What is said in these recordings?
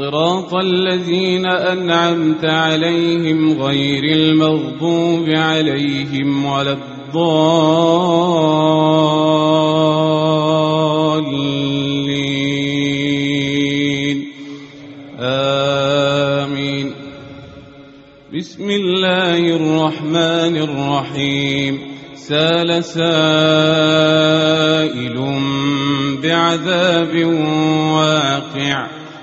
صراط الذين أنعمت عليهم غير المغضوب عليهم ولا الضالين. آمين. بسم الله الرحمن الرحيم. سال سائل بعذاب واقع.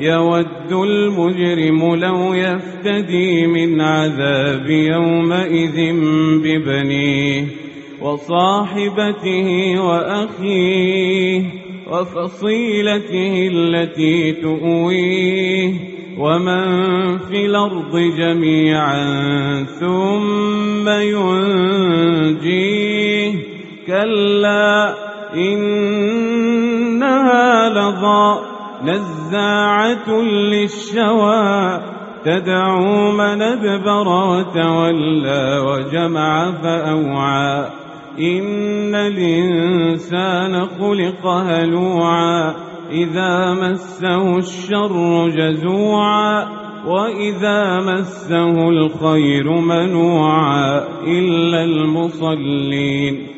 يود المجرم لو يفتدي من عذاب يومئذ ببنيه وصاحبته وأخيه وفصيلته التي تؤويه ومن في الأرض جميعا ثم ينجيه كلا إنها لظى نزاعة للشوى تدعو من أدبر وتولى وجمع فأوعى. إن الإنسان خلق هلوعا إذا مسه الشر جزوعا. وإذا مسه الخير منوعا إلا المصلين.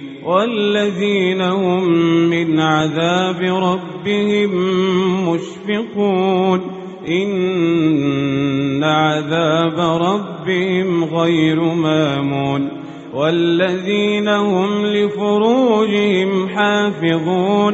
والذين هم من عذاب ربهم مشفقون. إن عذاب ربهم غير مامون. والذين هم لفروجهم حافظون.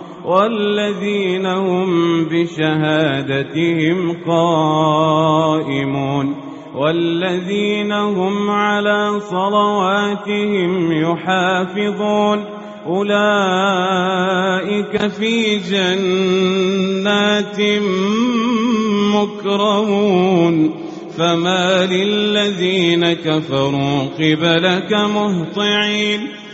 والذين هم بشهادتهم قائمون والذين هم على صلواتهم يحافظون أولئك في جنات مكرمون فما للذين كفروا قبلك مهطعين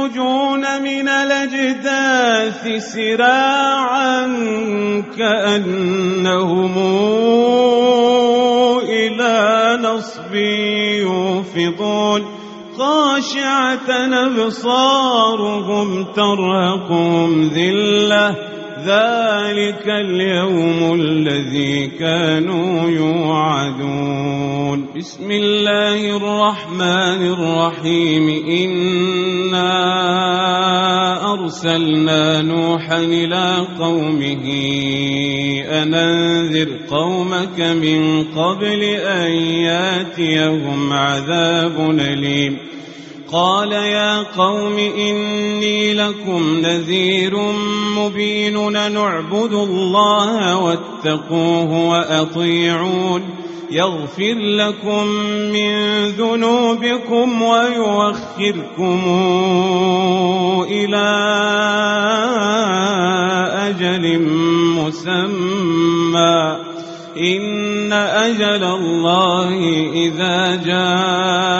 يخرجون من الأجداث سراعا كأنهم إلى نصب يوفضون. خاشعة أبصارهم ترهقهم ذِلَّةٌ. ذلك اليوم الذي كانوا يوعدون. بسم الله الرحمن الرحيم. إنا أرسلنا نوحا إلى قومه أن أنذر قومك من قبل أن ياتيهم عذاب أليم. قال يا قوم إني لكم نذير مبين نعبد الله واتقوه وأطيعون يغفر لكم من ذنوبكم ويوخركم إلى أجل مسمى إن أجل الله إذا جاء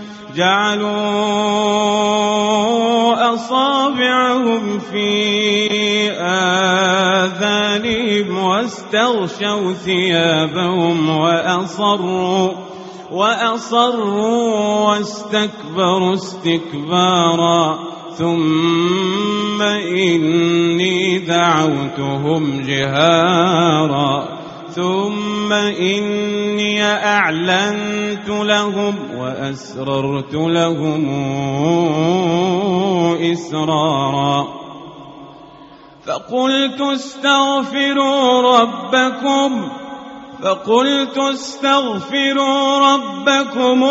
جعلوا أصابعهم في آذانهم واستغشوا ثيابهم وأصروا وأصروا واستكبروا استكبارا. ثم إني دعوتهم جهارا. ثم إني أعلنت لهم وأسررت لهم إسرارا. فقلت استغفروا ربكم فقلت استغفروا ربكم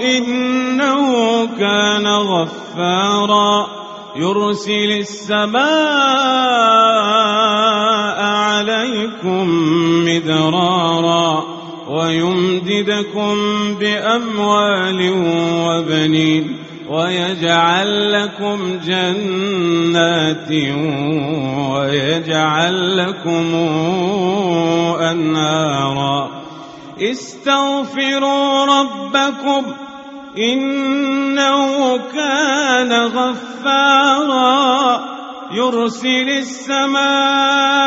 إنه كان غفارا. يرسل السماء مدرارا ويمددكم بأموال وبنين ويجعل لكم جنات ويجعل لكم أنهارا استغفروا ربكم إنه كان غفارا يرسل السماء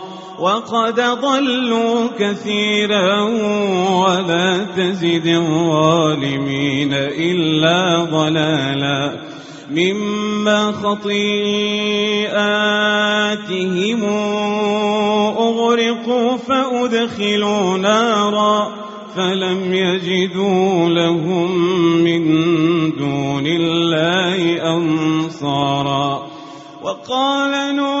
وقد ضلوا كثيرا ولا تزد الظالمين إلا ضلالا مما خطيئاتهم أغرقوا فأدخلوا نارا فلم يجدوا لهم من دون الله أنصارا وقال نوح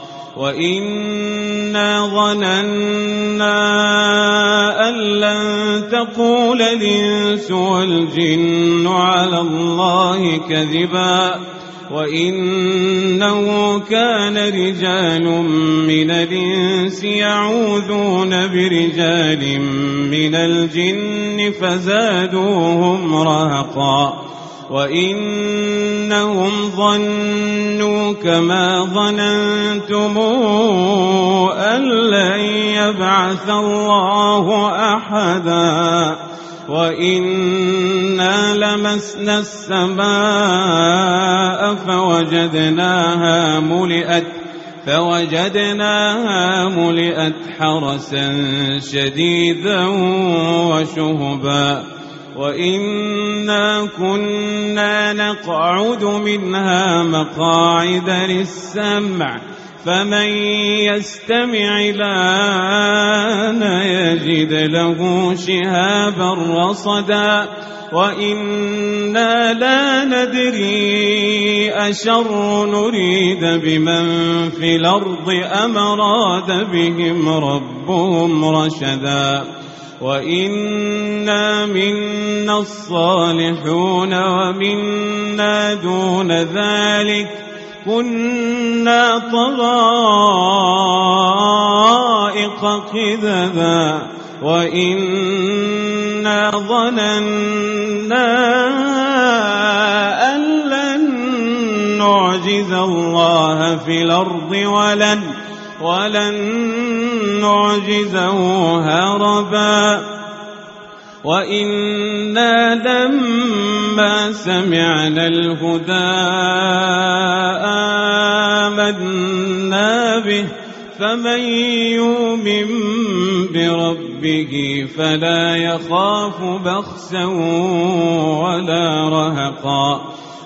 وإنا ظننا أن لن تقول الإنس والجن على الله كذبا وإنه كان رجال من الإنس يعوذون برجال من الجن فزادوهم رهقا وإنهم ظنوا كما ظننتم أن لن يبعث الله أحدا وإنا لمسنا السماء فوجدناها ملئت فوجدناها ملئت حرسا شديدا وشهبا وإنا كنا نقعد منها مقاعد للسمع فمن يستمع الآن يجد له شهابا رصدا وإنا لا ندري أشر نريد بمن في الأرض أم بهم ربهم رشدا وإنا منا الصالحون ومنا دون ذلك كنا طرائق قذذا وإنا ظننا أن لن نعجز الله في الأرض ولن ولن نعجزه هربا. وإنا لما سمعنا الهدى آمنا به فمن يؤمن بربه فلا يخاف بخسا ولا رهقا.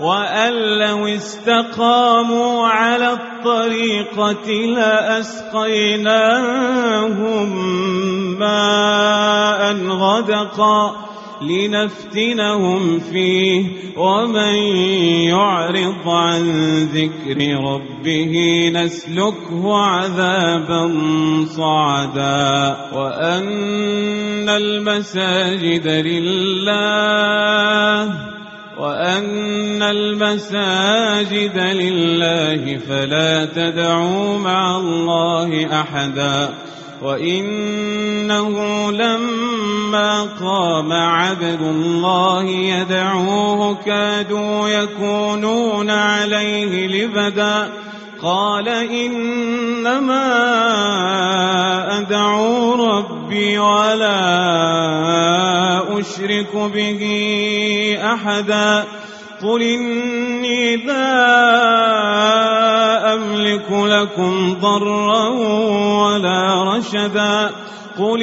وأن لو استقاموا على الطريقة لأسقيناهم ماء غدقا لنفتنهم فيه ومن يعرض عن ذكر ربه نسلكه عذابا صعدا وأن المساجد لله وأن المساجد لله فلا تدعوا مع الله أحدا وإنه لما قام عبد الله يدعوه كادوا يكونون عليه لبدا قال إنما أدعو ربي ولا أشرك به أحدا. قل إني لا أملك لكم ضرا ولا رشدا. قل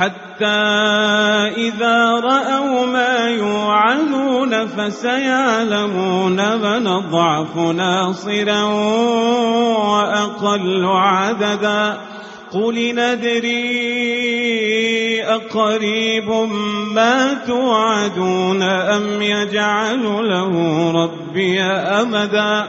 حتى إذا رأوا ما يوعدون فسيعلمون من ضعف ناصرا وأقل عددا. قل ندري أقريب ما توعدون أم يجعل له ربي أمدا.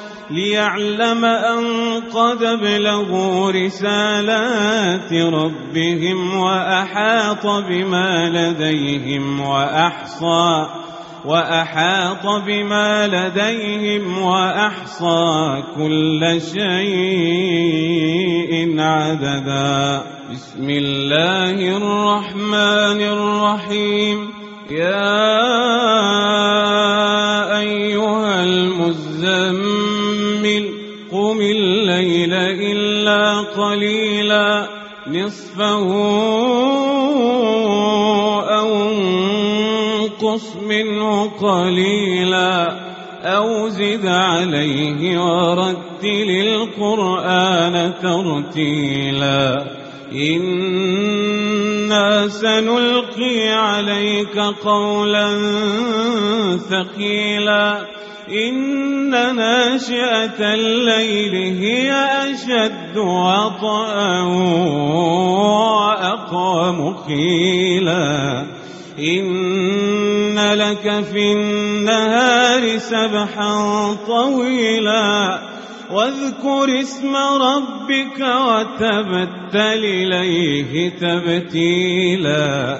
ليعلم أن قد ابلغوا رسالات ربهم وأحاط بما لديهم وأحصى وأحاط بما لديهم وأحصى كل شيء عددا. بسم الله الرحمن الرحيم. يا أيها المزمل نصفه انقص منه قليلا أو زد عليه ورتل القرآن ترتيلا إنا سنلقي عليك قولا ثقيلا إن ناشئة الليل هي أشد وطئا وأقوم قيلا. إن لك في النهار سبحا طويلا. واذكر اسم ربك وتبتل إليه تبتيلا.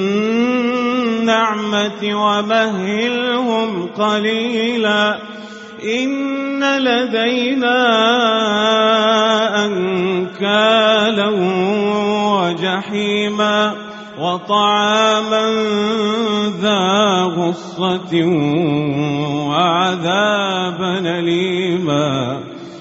النعمة ومهلهم قليلا إن لدينا أنكالا وجحيما وطعاما ذا غصة وعذابا أليما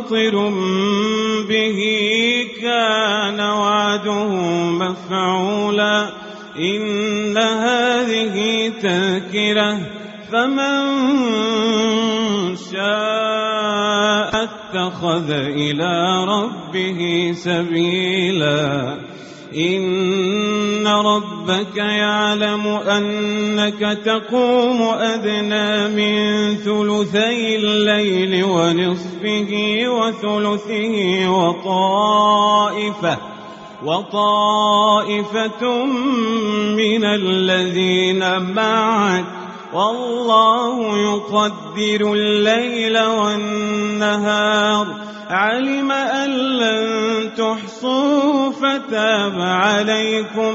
منفطر به كان وعده مفعولا إن هذه تذكرة فمن شاء اتخذ إلى ربه سبيلا إن ربك يعلم أنك تقوم أدنى من ثلثي الليل ونصفه وثلثه وطائفة وطائفة من الذين معك. والله يقدر الليل والنهار. علم أن لن تحصوا فتاب عليكم.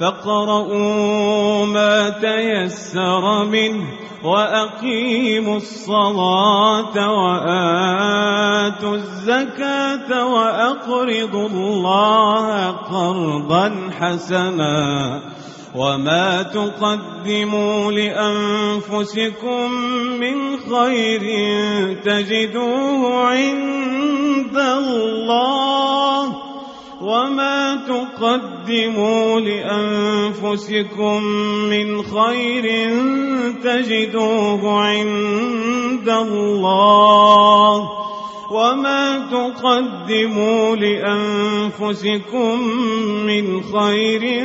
فاقرؤوا ما تيسر منه وأقيموا الصلاة وآتوا الزكاة وأقرضوا الله قرضا حسنا وما تقدموا لأنفسكم من خير تجدوه عند الله وما تقدموا لأنفسكم من خير تجدوه عند الله وما تقدموا لأنفسكم من خير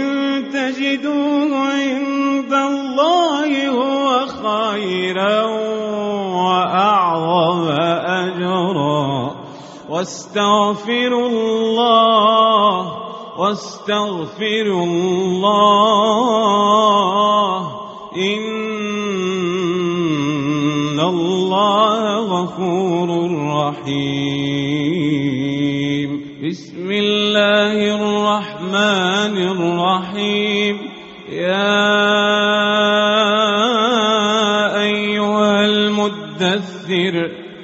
تجدوه عند الله هو خيرا وأعظم أجرا واستغفروا الله واستغفروا الله. إن الله غفور رحيم. بسم الله الرحمن الرحيم. يا أيها المدثر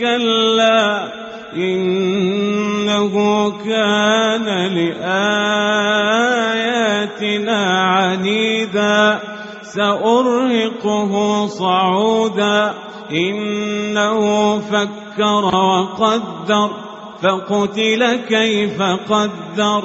كلا إنه كان لآياتنا عنيدا سأرهقه صعودا إنه فكر وقدر فقتل كيف قدر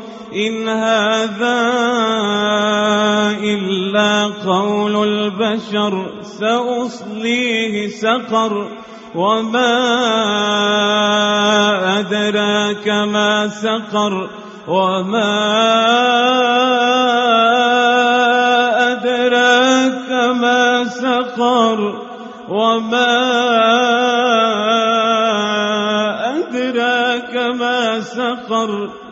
إن هذا إلا قول البشر سأصليه سقر. وما أدراك ما سقر. وما أدراك ما سقر. وما أدراك ما سقر.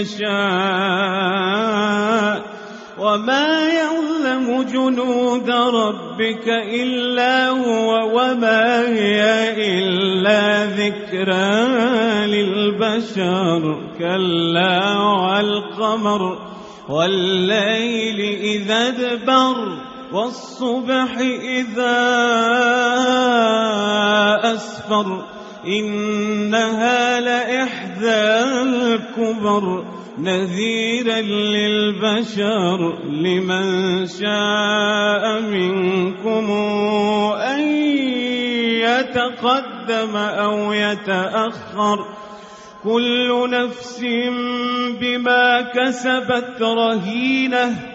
يشاء وما يعلم جنود ربك إلا هو وما هي إلا ذكرى للبشر كلا والقمر والليل إذا أدبر والصبح إذا أسفر إنها لإحدى الكبر نذيرا للبشر لمن شاء منكم أن يتقدم أو يتأخر. كل نفس بما كسبت رهينة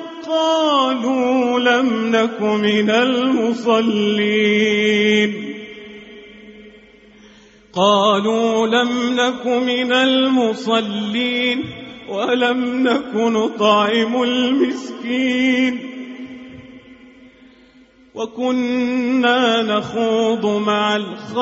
قالوا لم نك من المصلين. قالوا لم نك من المصلين ولم نك نطعم المسكين. وكنا نخوض مع الخائضين.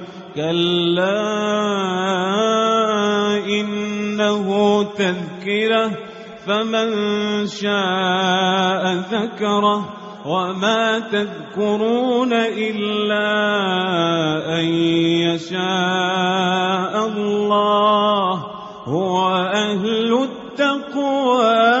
كلا إنه تذكره فمن شاء ذكره وما تذكرون إلا أن يشاء الله هو أهل التقوى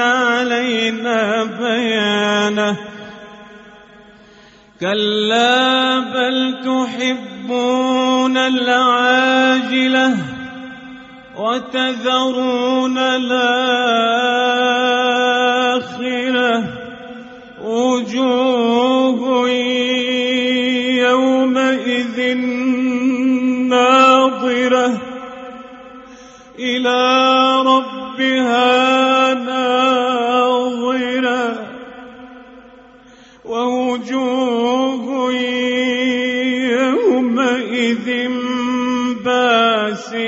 علينا بيانه. كلا بل تحبون العاجلة وتذرون الآخرة. وجوه يومئذ ناظرة إلى ربها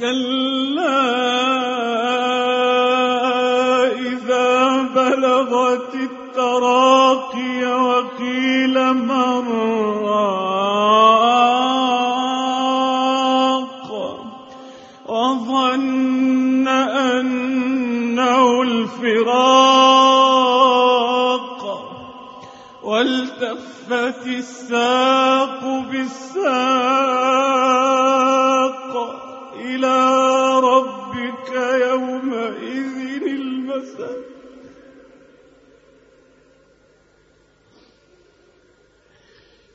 كلا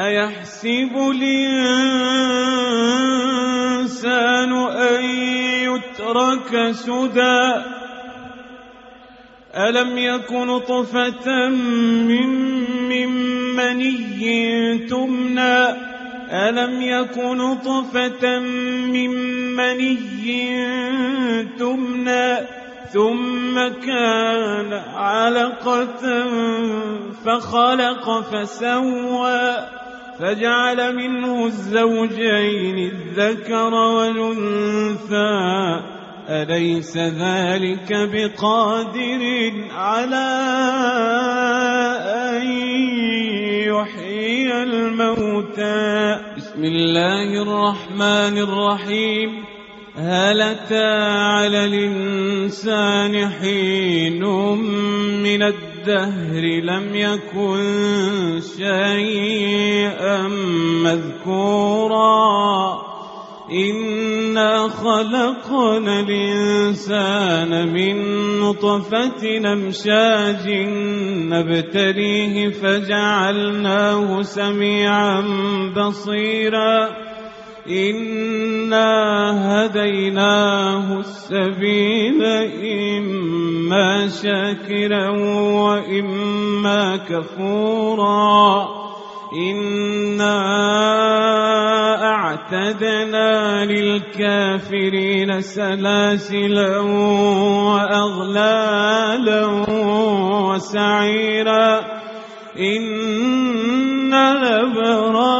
أيحسب الإنسان أن يترك سدى؟ ألم يكن طفة من من مني تمنى؟ ألم يكن طفة من مني تمنى؟ ثم كان علقة فخلق فسوى. فجعل منه الزوجين الذكر والأنثى. أليس ذلك بقادر على أن يحيي الموتى؟ بسم الله الرحمن الرحيم. هل أتى على الإنسان حين من الدهر لم يكن شيئا مذكورا. إنا خلقنا الإنسان من نطفة نمشاج نبتليه فجعلناه سميعا بصيرا. إنا هديناه السبيل إما شاكرا وإما كفورا إنا أعتدنا للكافرين سلاسلا وأغلالا وسعيرا إن الأبرار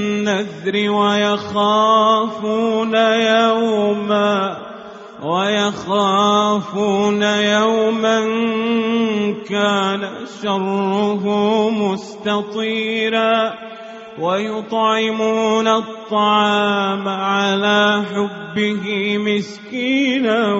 بالنذر ويخافون يوما ويخافون يوما كان شره مستطيرا ويطعمون الطعام على حبه مسكينا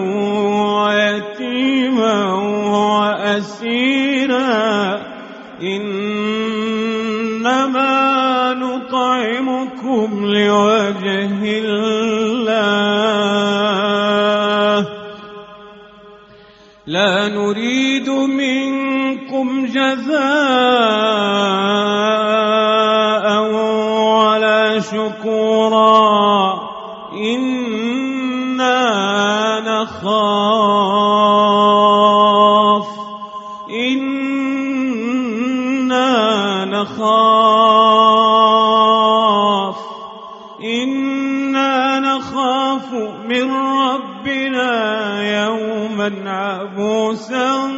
عبوسا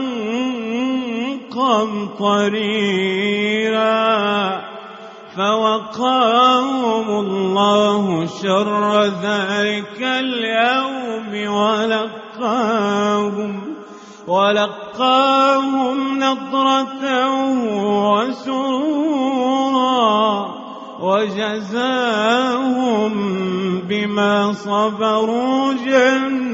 قمطريرا فوقاهم الله شر ذلك اليوم ولقاهم ولقاهم نضرة وسرورا وجزاهم بما صبروا جنة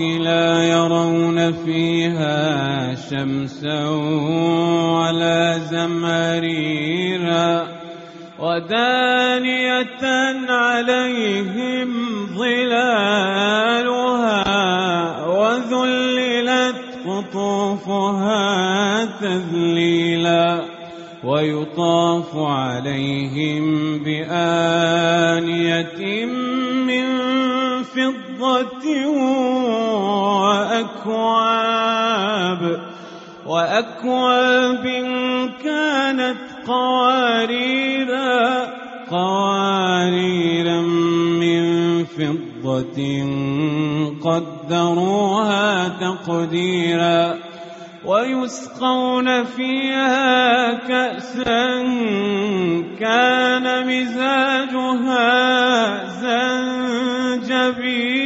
لا يرون فيها شمسا ولا زمهريرا ودانية عليهم ظلالها وذللت قطوفها تذليلا ويطاف عليهم بآنية وأكواب. وأكواب كانت قواريرا قواريرا من فضة قدروها تقديرا. ويسقون فيها كأسا كان مزاجها زنجبيلا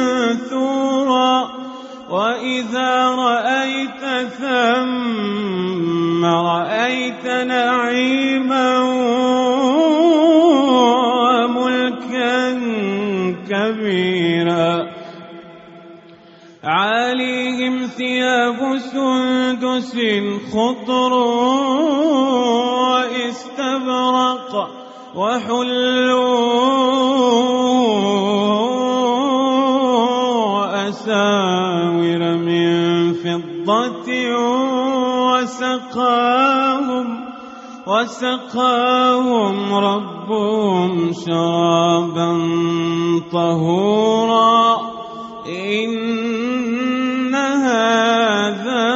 وإذا رأيت ثم رأيت نعيما وملكا كبيرا عليهم ثياب سندس خضر واستبرق وحلوا وسقاهم وسقاهم ربهم شرابا طهورا. إن هذا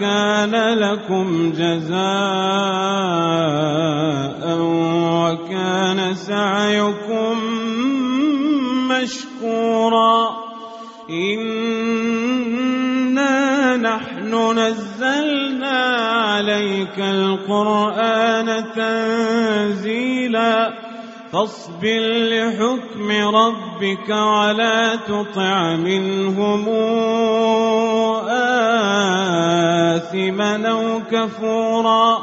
كان لكم جزاء عليك القرآن تنزيلا فاصبر لحكم ربك ولا تطع منهم آثما أو كفورا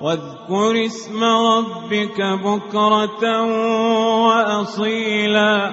واذكر اسم ربك بكرة وأصيلا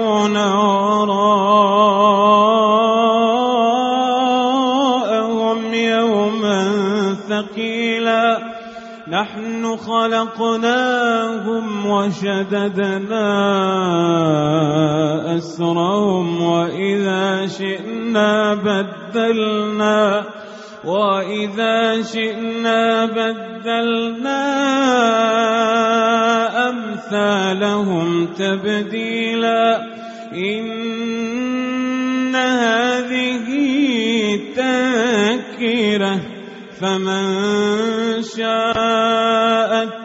خلقناهم وشددنا أسرهم وإذا شئنا بدلنا وإذا شئنا بدلنا أمثالهم تبديلا إن هذه تذكرة فمن شاء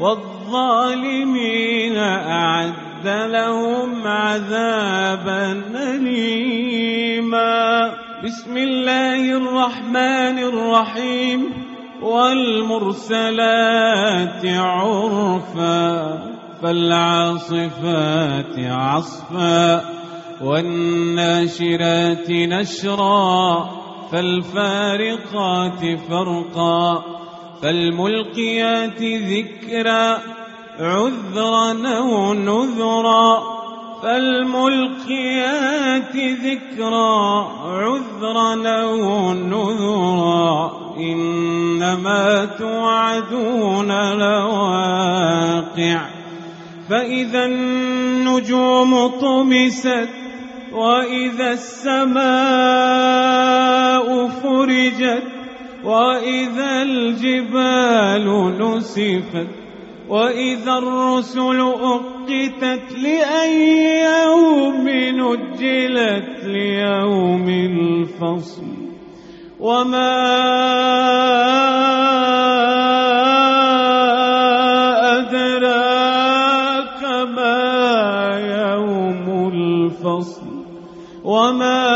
والظالمين أعد لهم عذابا أليما. بسم الله الرحمن الرحيم. والمرسلات عرفا فالعاصفات عصفا والناشرات نشرا فالفارقات فرقا. فالملقيات ذكرا عذرا أو نذرا فالملقيات ذكرا عذرا أو نذرا إنما توعدون لواقع. فإذا النجوم طمست وإذا السماء فرجت وإذا الجبال نسفت وإذا الرسل أقتت لأي يوم نجلت ليوم الفصل وما أدراك ما يوم الفصل وما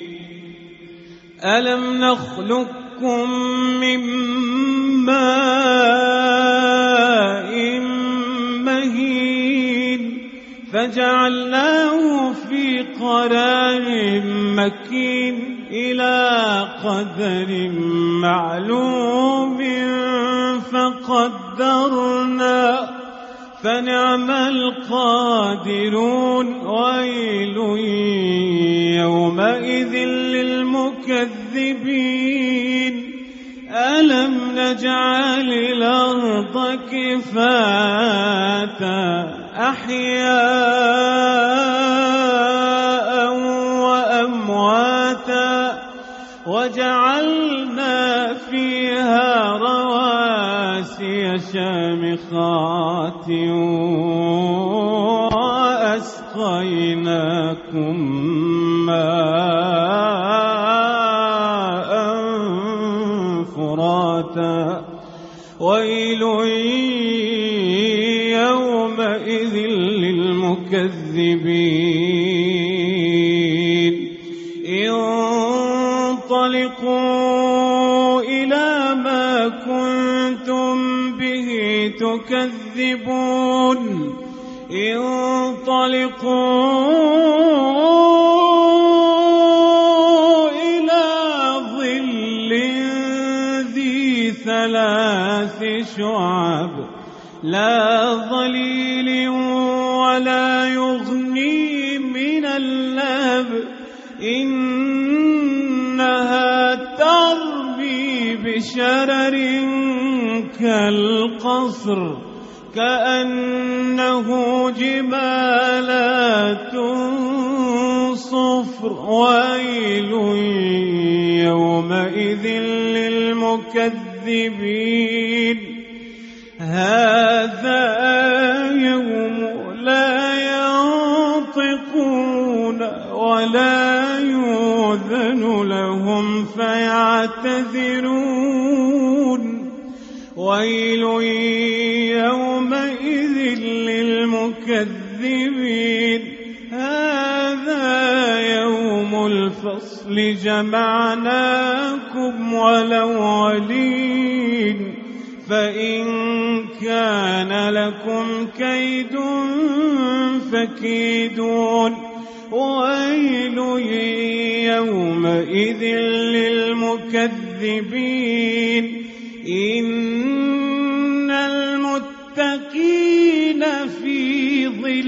ألم نخلقكم من ماء مهين فجعلناه في قرار مكين إلى قدر معلوم فقدرنا فنعم القادرون. ويل يومئذ للمكذبين. ألم نجعل الأرض كفاتا؟ أحياء وأمواتا. وجعلنا رواسي شامخات وأسقيناكم ماء فراتا. ويل يومئذ للمكذبين. تكذبون. انطلقوا إلى ظل ذي ثلاث شعب. لا ظليل كالقصر كأنه جمالات صفر ويل يومئذ للمكذبين. هذا يوم لا ينطقون ولا يؤذن لهم فيعتذرون. ويل يومئذ للمكذبين. هذا يوم الفصل جمعناكم والأولين. فإن كان لكم كيد فكيدون. ويل يومئذ للمكذبين. إن في